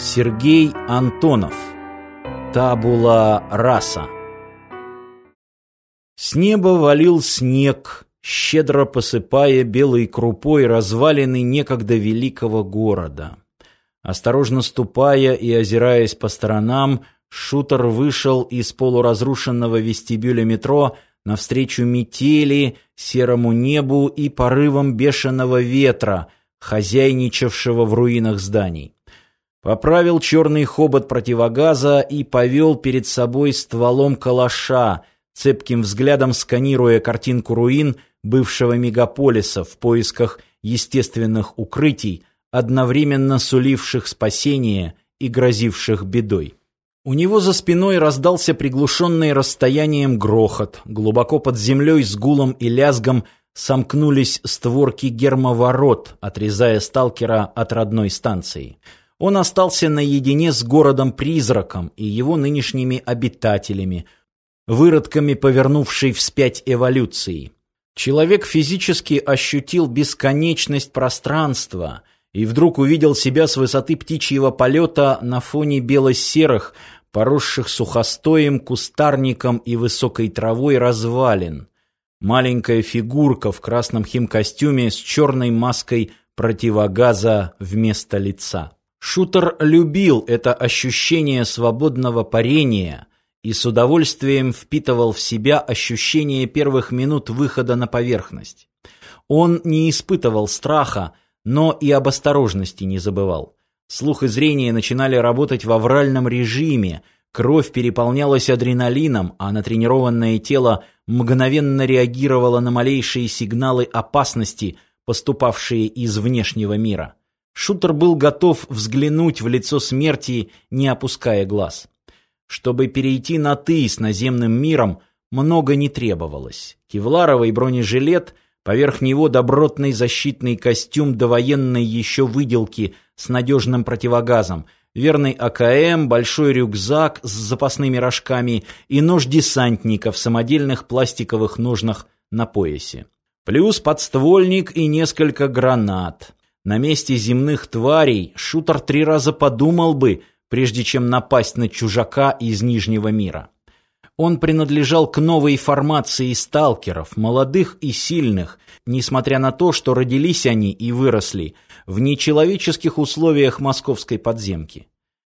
Сергей Антонов Табула раса С неба валил снег, щедро посыпая белой крупой развалины некогда великого города. Осторожно ступая и озираясь по сторонам, шутер вышел из полуразрушенного вестибюля метро навстречу метели, серому небу и порывам бешеного ветра, хозяйничавшего в руинах зданий. Поправил черный хобот противогаза и повел перед собой стволом калаша, цепким взглядом сканируя картинку руин бывшего мегаполиса в поисках естественных укрытий, одновременно суливших спасение и грозивших бедой. У него за спиной раздался приглушенный расстоянием грохот. Глубоко под землей с гулом и лязгом сомкнулись створки гермоворот, отрезая сталкера от родной станции. Он остался наедине с городом-призраком и его нынешними обитателями, выродками повернувшей вспять эволюции. Человек физически ощутил бесконечность пространства и вдруг увидел себя с высоты птичьего полета на фоне бело-серых, поросших сухостоем, кустарником и высокой травой развалин. Маленькая фигурка в красном химкостюме с черной маской противогаза вместо лица. Шутер любил это ощущение свободного парения и с удовольствием впитывал в себя ощущение первых минут выхода на поверхность. Он не испытывал страха, но и об осторожности не забывал. Слух и зрение начинали работать в авральном режиме, кровь переполнялась адреналином, а натренированное тело мгновенно реагировало на малейшие сигналы опасности, поступавшие из внешнего мира. Шутер был готов взглянуть в лицо смерти, не опуская глаз. Чтобы перейти на «ты» с наземным миром, много не требовалось. Кевларовый бронежилет, поверх него добротный защитный костюм довоенной еще выделки с надежным противогазом, верный АКМ, большой рюкзак с запасными рожками и нож десантника в самодельных пластиковых ножнах на поясе. Плюс подствольник и несколько гранат. На месте земных тварей шутер три раза подумал бы, прежде чем напасть на чужака из Нижнего мира. Он принадлежал к новой формации сталкеров, молодых и сильных, несмотря на то, что родились они и выросли в нечеловеческих условиях московской подземки.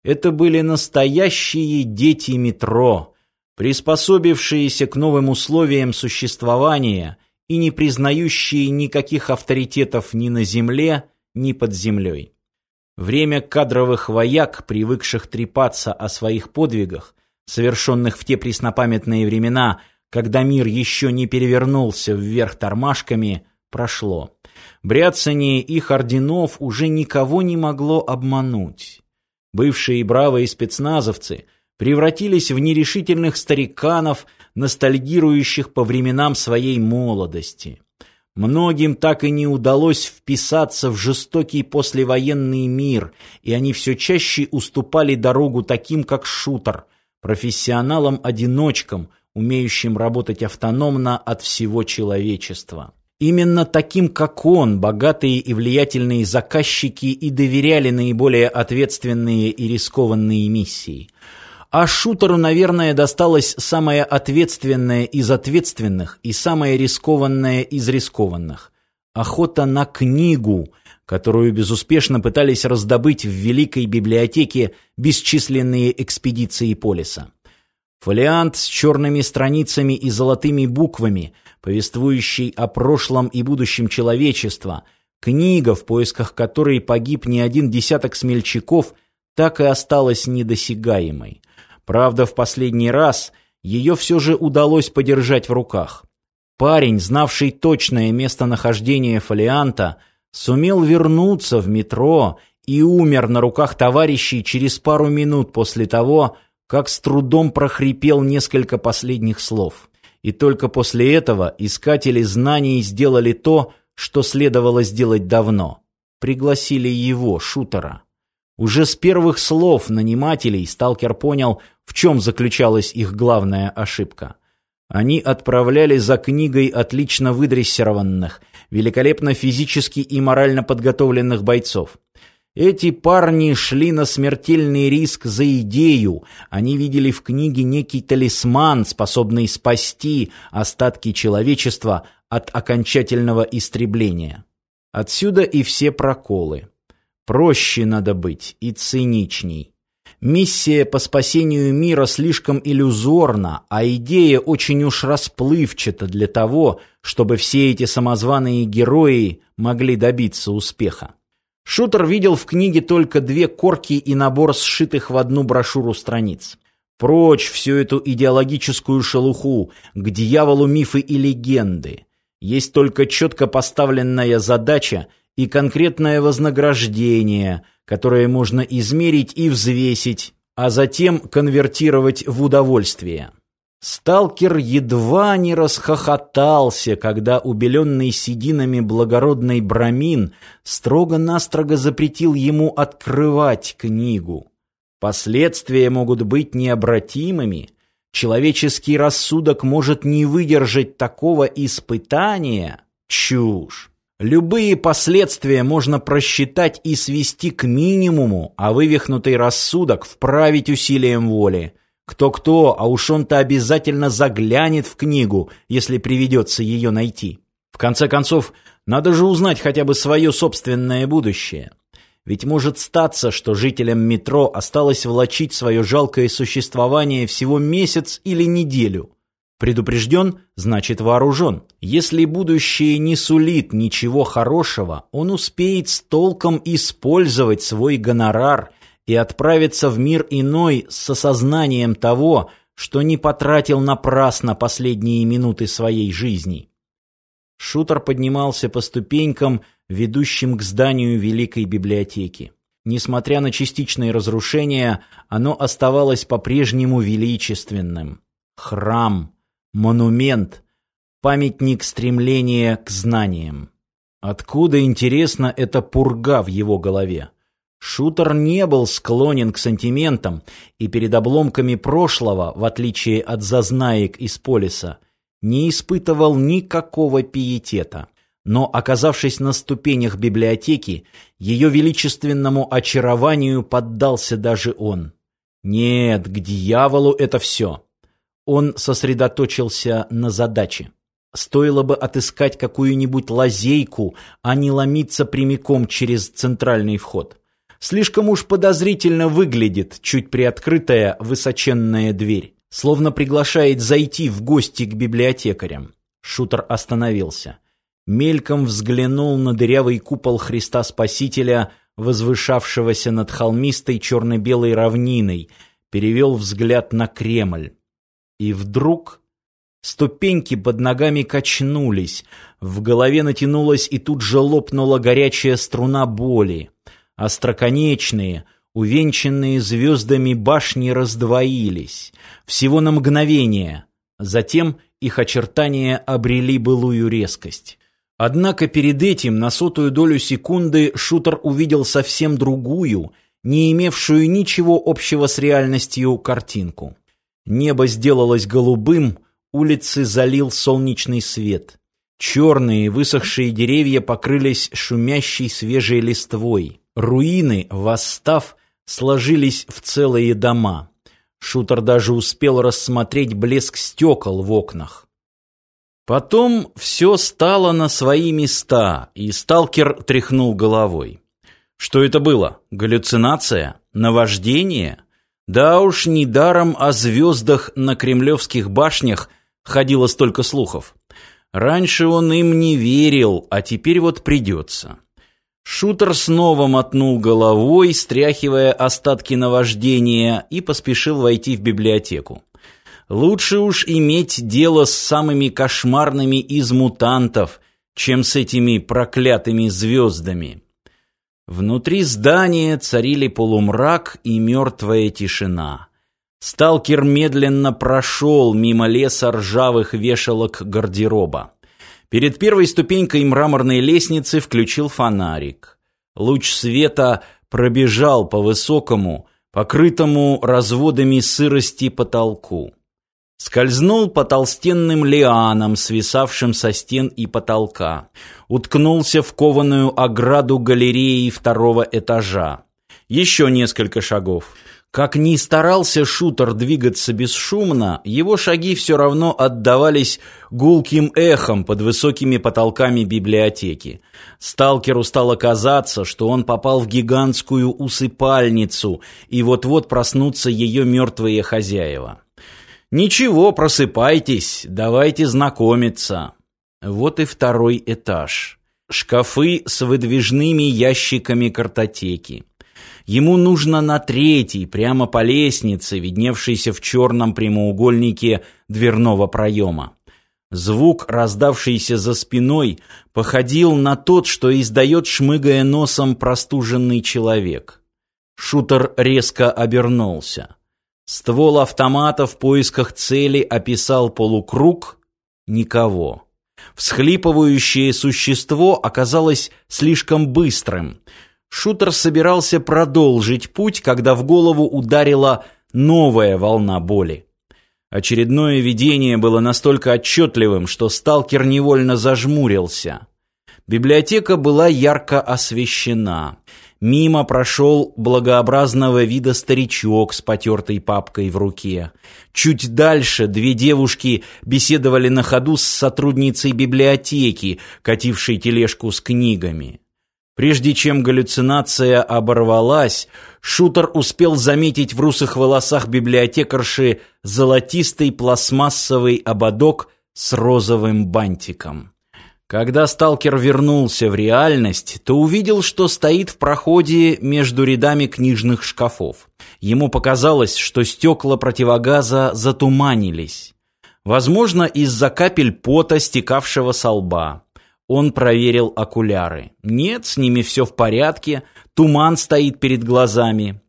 Это были настоящие дети метро, приспособившиеся к новым условиям существования и не признающие никаких авторитетов ни на земле, ни под землей. Время кадровых вояк, привыкших трепаться о своих подвигах, совершенных в те преснопамятные времена, когда мир еще не перевернулся вверх тормашками, прошло. Бряцание их орденов уже никого не могло обмануть. Бывшие бравые спецназовцы превратились в нерешительных стариканов, ностальгирующих по временам своей молодости. Многим так и не удалось вписаться в жестокий послевоенный мир, и они все чаще уступали дорогу таким, как Шутер, профессионалам-одиночкам, умеющим работать автономно от всего человечества. Именно таким, как он, богатые и влиятельные заказчики и доверяли наиболее ответственные и рискованные миссии – а шутеру, наверное, досталось самое ответственное из ответственных и самое рискованное из рискованных. Охота на книгу, которую безуспешно пытались раздобыть в Великой библиотеке бесчисленные экспедиции Полиса. Фолиант с черными страницами и золотыми буквами, повествующий о прошлом и будущем человечества, книга, в поисках которой погиб не один десяток смельчаков, так и осталась недосягаемой. Правда, в последний раз ее все же удалось подержать в руках. Парень, знавший точное местонахождение фолианта, сумел вернуться в метро и умер на руках товарищей через пару минут после того, как с трудом прохрипел несколько последних слов. И только после этого искатели знаний сделали то, что следовало сделать давно. Пригласили его, шутера. Уже с первых слов нанимателей сталкер понял, в чем заключалась их главная ошибка. Они отправляли за книгой отлично выдрессированных, великолепно физически и морально подготовленных бойцов. Эти парни шли на смертельный риск за идею. Они видели в книге некий талисман, способный спасти остатки человечества от окончательного истребления. Отсюда и все проколы. Проще надо быть и циничней. Миссия по спасению мира слишком иллюзорна, а идея очень уж расплывчата для того, чтобы все эти самозваные герои могли добиться успеха. Шутер видел в книге только две корки и набор сшитых в одну брошюру страниц. Прочь всю эту идеологическую шелуху, к дьяволу мифы и легенды. Есть только четко поставленная задача и конкретное вознаграждение, которое можно измерить и взвесить, а затем конвертировать в удовольствие. Сталкер едва не расхохотался, когда убеленный сединами благородный Брамин строго-настрого запретил ему открывать книгу. Последствия могут быть необратимыми. Человеческий рассудок может не выдержать такого испытания. Чушь. Любые последствия можно просчитать и свести к минимуму, а вывихнутый рассудок вправить усилием воли. Кто-кто, а уж он-то обязательно заглянет в книгу, если приведется ее найти. В конце концов, надо же узнать хотя бы свое собственное будущее. Ведь может статься, что жителям метро осталось влачить свое жалкое существование всего месяц или неделю. Предупрежден, значит вооружен. Если будущее не сулит ничего хорошего, он успеет с толком использовать свой гонорар – и отправиться в мир иной с осознанием того, что не потратил напрасно последние минуты своей жизни. Шутер поднимался по ступенькам, ведущим к зданию Великой библиотеки. Несмотря на частичные разрушения, оно оставалось по-прежнему величественным. Храм, монумент, памятник стремления к знаниям. Откуда, интересно, эта пурга в его голове? Шутер не был склонен к сантиментам и перед обломками прошлого, в отличие от зазнаек из полиса, не испытывал никакого пиетета. Но, оказавшись на ступенях библиотеки, ее величественному очарованию поддался даже он. Нет, к дьяволу это все. Он сосредоточился на задаче. Стоило бы отыскать какую-нибудь лазейку, а не ломиться прямиком через центральный вход. Слишком уж подозрительно выглядит чуть приоткрытая высоченная дверь, словно приглашает зайти в гости к библиотекарям. Шутер остановился. Мельком взглянул на дырявый купол Христа Спасителя, возвышавшегося над холмистой черно-белой равниной, перевел взгляд на Кремль. И вдруг ступеньки под ногами качнулись, в голове натянулась и тут же лопнула горячая струна боли остроконечные, увенчанные звездами башни раздвоились, всего на мгновение, затем их очертания обрели былую резкость. Однако перед этим на сотую долю секунды шутер увидел совсем другую, не имевшую ничего общего с реальностью картинку. Небо сделалось голубым, улицы залил солнечный свет. Черные высохшие деревья покрылись шумящей свежей листвой. Руины, восстав, сложились в целые дома. Шутер даже успел рассмотреть блеск стекол в окнах. Потом все стало на свои места, и сталкер тряхнул головой. Что это было? Галлюцинация? Наваждение? Да уж, недаром о звездах на кремлевских башнях ходило столько слухов. Раньше он им не верил, а теперь вот придется. Шутер снова мотнул головой, стряхивая остатки наваждения, и поспешил войти в библиотеку. Лучше уж иметь дело с самыми кошмарными из мутантов, чем с этими проклятыми звездами. Внутри здания царили полумрак и мертвая тишина. Сталкер медленно прошел мимо леса ржавых вешалок гардероба. Перед первой ступенькой мраморной лестницы включил фонарик. Луч света пробежал по высокому, покрытому разводами сырости потолку. Скользнул по толстенным лианам, свисавшим со стен и потолка, уткнулся в кованую ограду галереи второго этажа. Еще несколько шагов. Как ни старался шутер двигаться бесшумно, его шаги все равно отдавались гулким эхом под высокими потолками библиотеки. Сталкеру стало казаться, что он попал в гигантскую усыпальницу, и вот-вот проснутся ее мертвые хозяева. «Ничего, просыпайтесь, давайте знакомиться». Вот и второй этаж. Шкафы с выдвижными ящиками картотеки. Ему нужно на третий, прямо по лестнице, видневшейся в черном прямоугольнике дверного проема. Звук, раздавшийся за спиной, походил на тот, что издает, шмыгая носом, простуженный человек. Шутер резко обернулся. Ствол автомата в поисках цели описал полукруг. Никого. Всхлипывающее существо оказалось слишком быстрым — Шутер собирался продолжить путь, когда в голову ударила новая волна боли. Очередное видение было настолько отчетливым, что сталкер невольно зажмурился. Библиотека была ярко освещена. Мимо прошел благообразного вида старичок с потертой папкой в руке. Чуть дальше две девушки беседовали на ходу с сотрудницей библиотеки, катившей тележку с книгами. Прежде чем галлюцинация оборвалась, шутер успел заметить в русых волосах библиотекарши золотистый пластмассовый ободок с розовым бантиком. Когда сталкер вернулся в реальность, то увидел, что стоит в проходе между рядами книжных шкафов. Ему показалось, что стекла противогаза затуманились. Возможно, из-за капель пота, стекавшего со лба. Он проверил окуляры. Нет, с ними все в порядке, туман стоит перед глазами.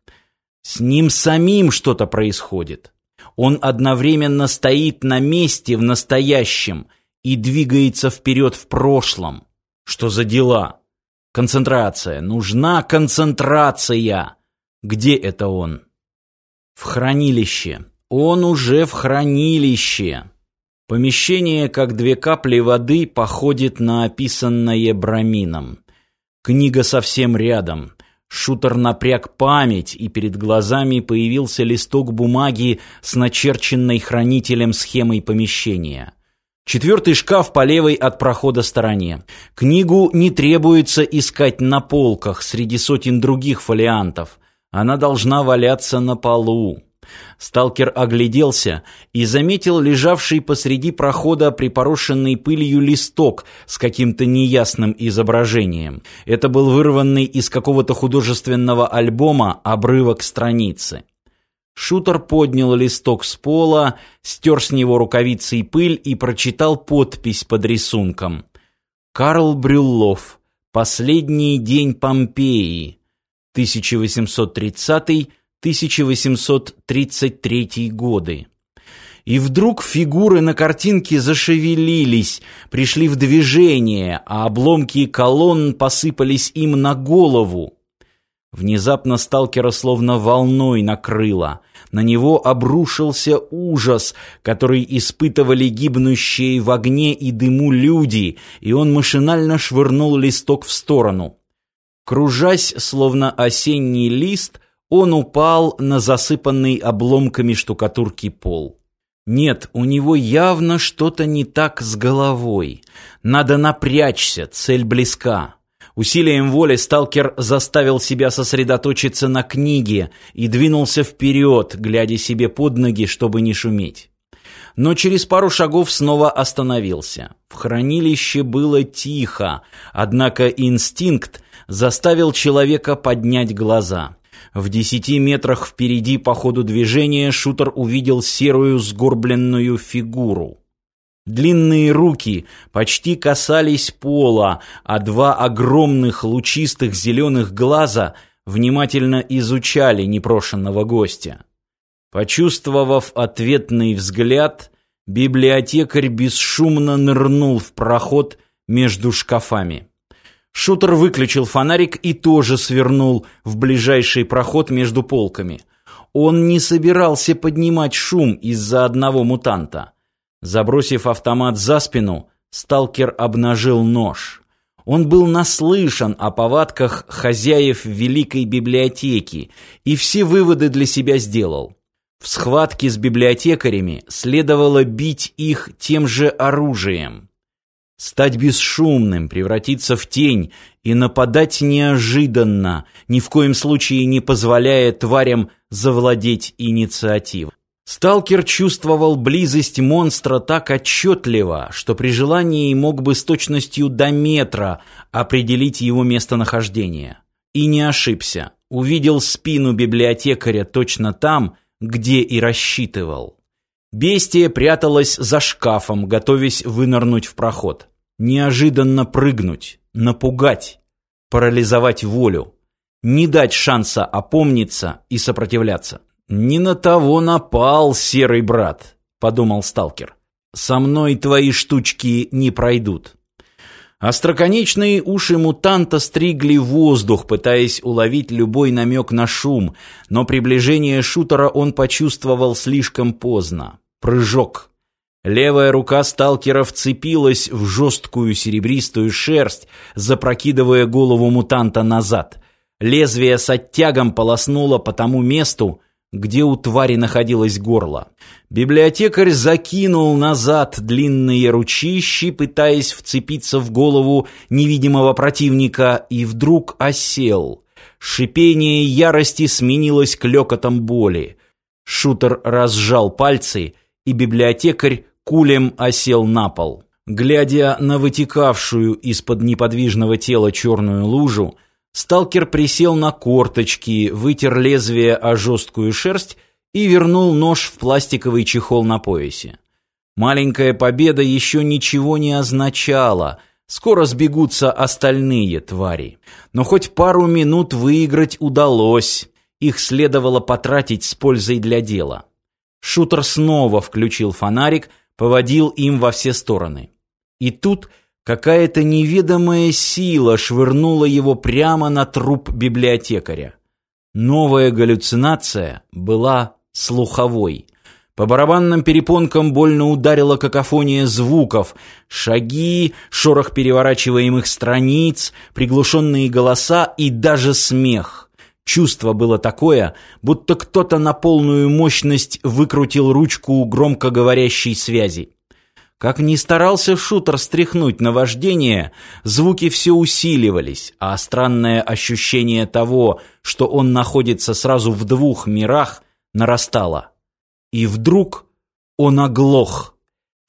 С ним самим что-то происходит. Он одновременно стоит на месте в настоящем и двигается вперед в прошлом. Что за дела? Концентрация. Нужна концентрация. Где это он? В хранилище. Он уже в хранилище. Помещение, как две капли воды, походит на описанное Брамином. Книга совсем рядом. Шутер напряг память, и перед глазами появился листок бумаги с начерченной хранителем схемой помещения. Четвертый шкаф по левой от прохода стороне. Книгу не требуется искать на полках среди сотен других фолиантов. Она должна валяться на полу. Сталкер огляделся и заметил лежавший посреди прохода припорошенный пылью листок с каким-то неясным изображением. Это был вырванный из какого-то художественного альбома обрывок страницы. Шутер поднял листок с пола, стер с него рукавицей пыль и прочитал подпись под рисунком. «Карл Брюллов. Последний день Помпеи. 1830 1833 годы. И вдруг фигуры на картинке зашевелились, пришли в движение, а обломки колонн посыпались им на голову. Внезапно сталкера словно волной накрыло. На него обрушился ужас, который испытывали гибнущие в огне и дыму люди, и он машинально швырнул листок в сторону. Кружась, словно осенний лист, он упал на засыпанный обломками штукатурки пол. Нет, у него явно что-то не так с головой. Надо напрячься, цель близка. Усилием воли сталкер заставил себя сосредоточиться на книге и двинулся вперед, глядя себе под ноги, чтобы не шуметь. Но через пару шагов снова остановился. В хранилище было тихо, однако инстинкт заставил человека поднять глаза. В десяти метрах впереди по ходу движения шутер увидел серую сгорбленную фигуру. Длинные руки почти касались пола, а два огромных лучистых зеленых глаза внимательно изучали непрошенного гостя. Почувствовав ответный взгляд, библиотекарь бесшумно нырнул в проход между шкафами. Шутер выключил фонарик и тоже свернул в ближайший проход между полками. Он не собирался поднимать шум из-за одного мутанта. Забросив автомат за спину, сталкер обнажил нож. Он был наслышан о повадках хозяев Великой библиотеки и все выводы для себя сделал. В схватке с библиотекарями следовало бить их тем же оружием. Стать бесшумным, превратиться в тень и нападать неожиданно, ни в коем случае не позволяя тварям завладеть инициативой. Сталкер чувствовал близость монстра так отчетливо, что при желании мог бы с точностью до метра определить его местонахождение. И не ошибся. Увидел спину библиотекаря точно там, где и рассчитывал. Бестия пряталась за шкафом, готовясь вынырнуть в проход. Неожиданно прыгнуть, напугать, парализовать волю. Не дать шанса опомниться и сопротивляться. «Не на того напал, серый брат», — подумал сталкер. «Со мной твои штучки не пройдут». Остроконечные уши мутанта стригли воздух, пытаясь уловить любой намек на шум, но приближение шутера он почувствовал слишком поздно. Прыжок. Левая рука сталкера вцепилась в жесткую серебристую шерсть, запрокидывая голову мутанта назад. Лезвие с оттягом полоснуло по тому месту, где у твари находилось горло. Библиотекарь закинул назад длинные ручищи, пытаясь вцепиться в голову невидимого противника, и вдруг осел. Шипение ярости сменилось клёкотом боли. Шутер разжал пальцы, и библиотекарь кулем осел на пол. Глядя на вытекавшую из-под неподвижного тела черную лужу, Сталкер присел на корточки, вытер лезвие о жесткую шерсть и вернул нож в пластиковый чехол на поясе. Маленькая победа еще ничего не означала. Скоро сбегутся остальные твари. Но хоть пару минут выиграть удалось. Их следовало потратить с пользой для дела. Шутер снова включил фонарик, поводил им во все стороны. И тут Какая-то неведомая сила швырнула его прямо на труп библиотекаря. Новая галлюцинация была слуховой. По барабанным перепонкам больно ударила какофония звуков. Шаги, шорох переворачиваемых страниц, приглушенные голоса и даже смех. Чувство было такое, будто кто-то на полную мощность выкрутил ручку громкоговорящей связи. Как ни старался шутер стряхнуть наваждение, звуки все усиливались, а странное ощущение того, что он находится сразу в двух мирах, нарастало. И вдруг он оглох.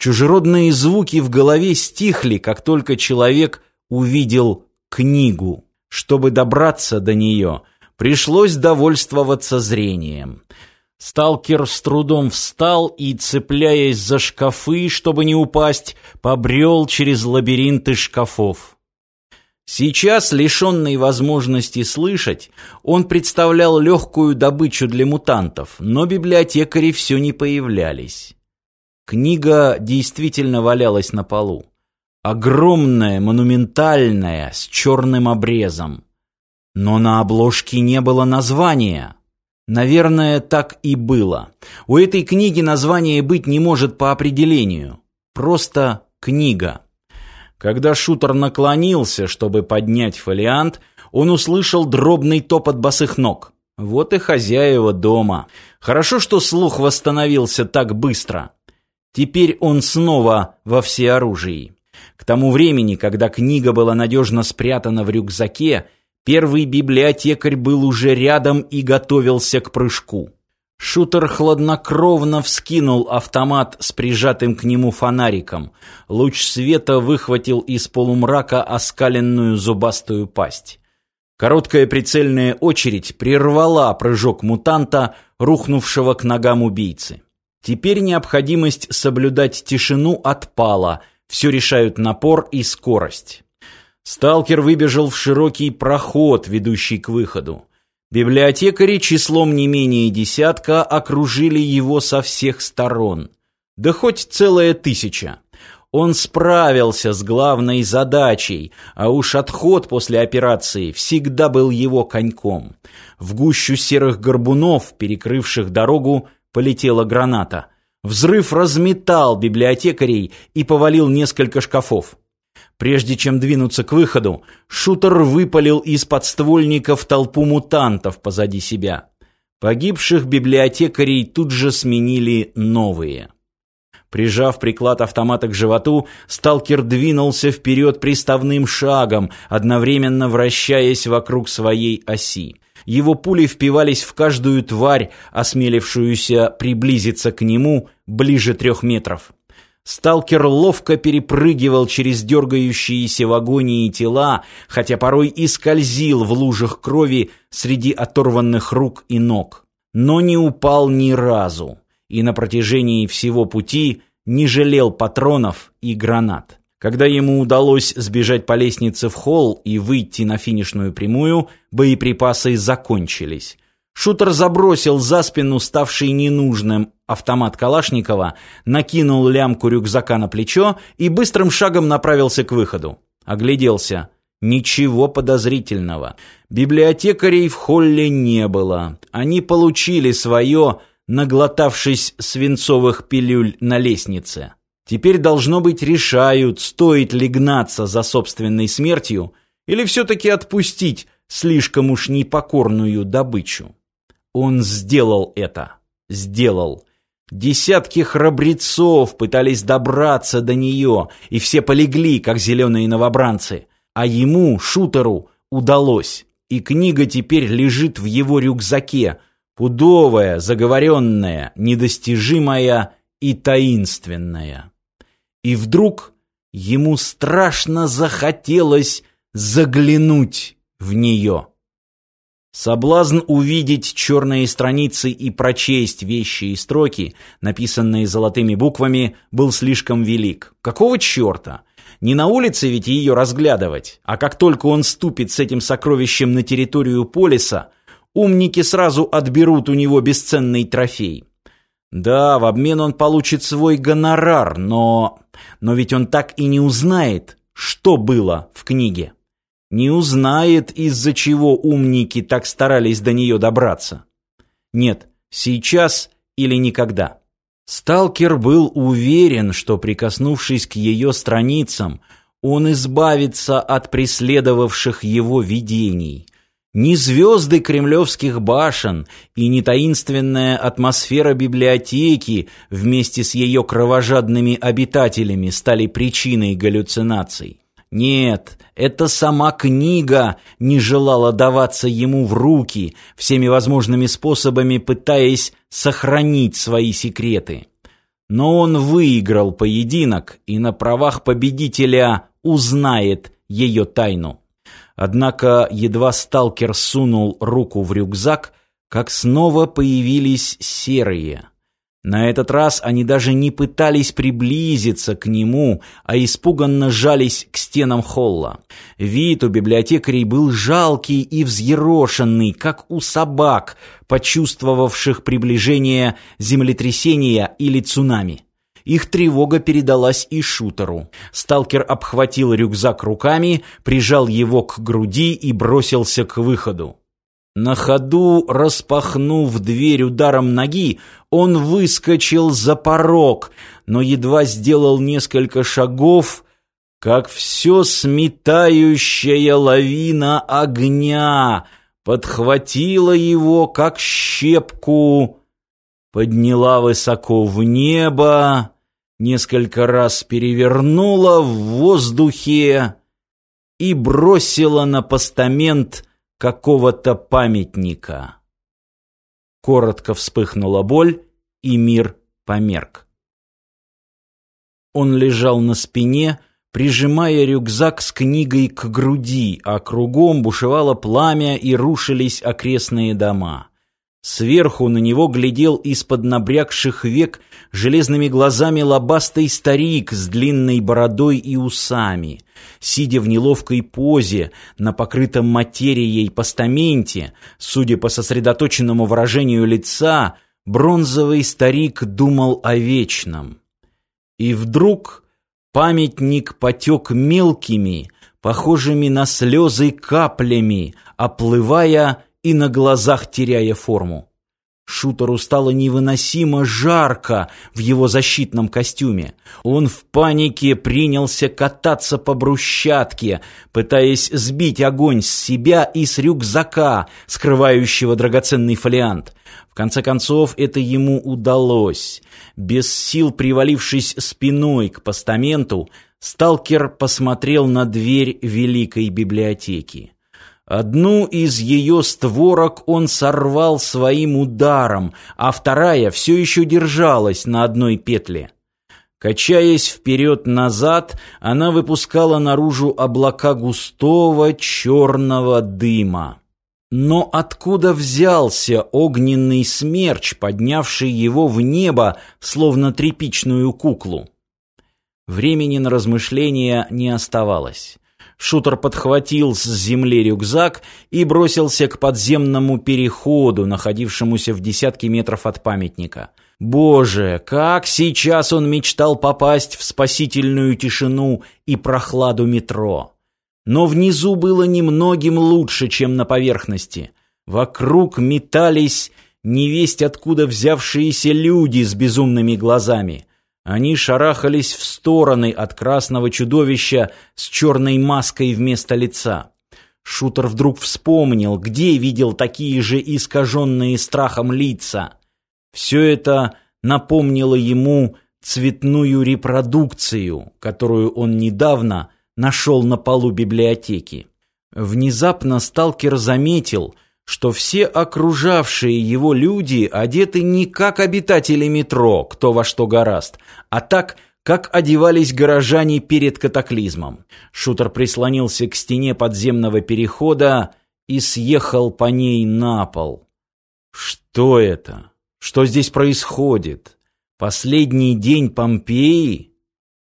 Чужеродные звуки в голове стихли, как только человек увидел книгу. Чтобы добраться до нее, пришлось довольствоваться зрением – Сталкер с трудом встал и, цепляясь за шкафы, чтобы не упасть, побрел через лабиринты шкафов. Сейчас, лишенный возможности слышать, он представлял легкую добычу для мутантов, но библиотекари все не появлялись. Книга действительно валялась на полу. Огромная, монументальная, с черным обрезом. Но на обложке не было названия. Наверное, так и было. У этой книги название быть не может по определению. Просто книга. Когда шутер наклонился, чтобы поднять фолиант, он услышал дробный топот босых ног. Вот и хозяева дома. Хорошо, что слух восстановился так быстро. Теперь он снова во всеоружии. К тому времени, когда книга была надежно спрятана в рюкзаке, Первый библиотекарь был уже рядом и готовился к прыжку. Шутер хладнокровно вскинул автомат с прижатым к нему фонариком. Луч света выхватил из полумрака оскаленную зубастую пасть. Короткая прицельная очередь прервала прыжок мутанта, рухнувшего к ногам убийцы. Теперь необходимость соблюдать тишину отпала, все решают напор и скорость. Сталкер выбежал в широкий проход, ведущий к выходу. Библиотекари числом не менее десятка окружили его со всех сторон. Да хоть целая тысяча. Он справился с главной задачей, а уж отход после операции всегда был его коньком. В гущу серых горбунов, перекрывших дорогу, полетела граната. Взрыв разметал библиотекарей и повалил несколько шкафов. Прежде чем двинуться к выходу, шутер выпалил из подствольников толпу мутантов позади себя. Погибших библиотекарей тут же сменили новые. Прижав приклад автомата к животу, сталкер двинулся вперед приставным шагом, одновременно вращаясь вокруг своей оси. Его пули впивались в каждую тварь, осмелившуюся приблизиться к нему ближе трех метров. Сталкер ловко перепрыгивал через дергающиеся в агонии тела, хотя порой и скользил в лужах крови среди оторванных рук и ног. Но не упал ни разу и на протяжении всего пути не жалел патронов и гранат. Когда ему удалось сбежать по лестнице в холл и выйти на финишную прямую, боеприпасы закончились. Шутер забросил за спину ставший ненужным автомат Калашникова, накинул лямку рюкзака на плечо и быстрым шагом направился к выходу. Огляделся. Ничего подозрительного. Библиотекарей в холле не было. Они получили свое наглотавшись свинцовых пилюль на лестнице. Теперь, должно быть, решают, стоит ли гнаться за собственной смертью или все-таки отпустить слишком уж непокорную добычу. Он сделал это. Сделал. Десятки храбрецов пытались добраться до нее, и все полегли, как зеленые новобранцы. А ему, шутеру, удалось. И книга теперь лежит в его рюкзаке, Пудовая, заговоренная, недостижимая и таинственная. И вдруг ему страшно захотелось заглянуть в нее. Соблазн увидеть черные страницы и прочесть вещи и строки, написанные золотыми буквами, был слишком велик. Какого черта? Не на улице ведь ее разглядывать, а как только он ступит с этим сокровищем на территорию полиса – умники сразу отберут у него бесценный трофей. Да, в обмен он получит свой гонорар, но... Но ведь он так и не узнает, что было в книге. Не узнает, из-за чего умники так старались до нее добраться. Нет, сейчас или никогда. Сталкер был уверен, что, прикоснувшись к ее страницам, он избавится от преследовавших его видений, ни звезды кремлевских башен и не таинственная атмосфера библиотеки вместе с ее кровожадными обитателями стали причиной галлюцинаций. Нет, это сама книга не желала даваться ему в руки, всеми возможными способами пытаясь сохранить свои секреты. Но он выиграл поединок и на правах победителя узнает ее тайну. Однако едва сталкер сунул руку в рюкзак, как снова появились серые. На этот раз они даже не пытались приблизиться к нему, а испуганно жались к стенам холла. Вид у библиотекарей был жалкий и взъерошенный, как у собак, почувствовавших приближение землетрясения или цунами. Их тревога передалась и шутеру. Сталкер обхватил рюкзак руками, прижал его к груди и бросился к выходу. На ходу, распахнув дверь ударом ноги, он выскочил за порог, но едва сделал несколько шагов, как все сметающая лавина огня подхватила его, как щепку, подняла высоко в небо несколько раз перевернула в воздухе и бросила на постамент какого-то памятника. Коротко вспыхнула боль, и мир померк. Он лежал на спине, прижимая рюкзак с книгой к груди, а кругом бушевало пламя и рушились окрестные дома. Сверху на него глядел из-под набрякших век железными глазами лобастый старик с длинной бородой и усами. Сидя в неловкой позе на покрытом материей постаменте, судя по сосредоточенному выражению лица, бронзовый старик думал о вечном. И вдруг Памятник потек мелкими, похожими на слезы каплями, оплывая и на глазах теряя форму. Шутеру стало невыносимо жарко в его защитном костюме. Он в панике принялся кататься по брусчатке, пытаясь сбить огонь с себя и с рюкзака, скрывающего драгоценный фолиант. В конце концов, это ему удалось. Без сил привалившись спиной к постаменту, сталкер посмотрел на дверь великой библиотеки. Одну из ее створок он сорвал своим ударом, а вторая все еще держалась на одной петле. Качаясь вперед-назад, она выпускала наружу облака густого черного дыма. Но откуда взялся огненный смерч, поднявший его в небо, словно тряпичную куклу? Времени на размышления не оставалось. Шутер подхватил с земли рюкзак и бросился к подземному переходу, находившемуся в десятке метров от памятника. Боже, как сейчас он мечтал попасть в спасительную тишину и прохладу метро. Но внизу было немногим лучше, чем на поверхности. Вокруг метались невесть откуда взявшиеся люди с безумными глазами. Они шарахались в стороны от красного чудовища с черной маской вместо лица. Шутер вдруг вспомнил, где видел такие же искаженные страхом лица. Все это напомнило ему цветную репродукцию, которую он недавно нашел на полу библиотеки. Внезапно сталкер заметил, что все окружавшие его люди одеты не как обитатели метро, кто во что гораст, а так, как одевались горожане перед катаклизмом. Шутер прислонился к стене подземного перехода и съехал по ней на пол. Что это? Что здесь происходит? Последний день Помпеи?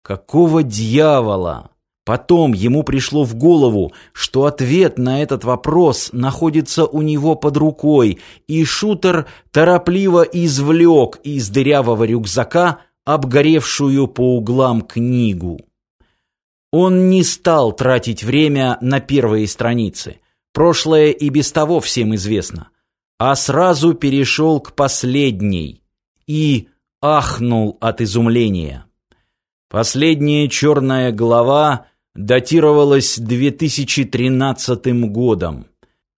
Какого дьявола? Потом ему пришло в голову, что ответ на этот вопрос находится у него под рукой, и шутер торопливо извлек из дырявого рюкзака обгоревшую по углам книгу. Он не стал тратить время на первые страницы. Прошлое и без того всем известно. А сразу перешел к последней и ахнул от изумления. Последняя черная глава датировалось 2013 годом.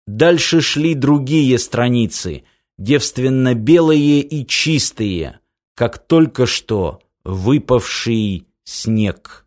Дальше шли другие страницы, девственно-белые и чистые, как только что выпавший снег.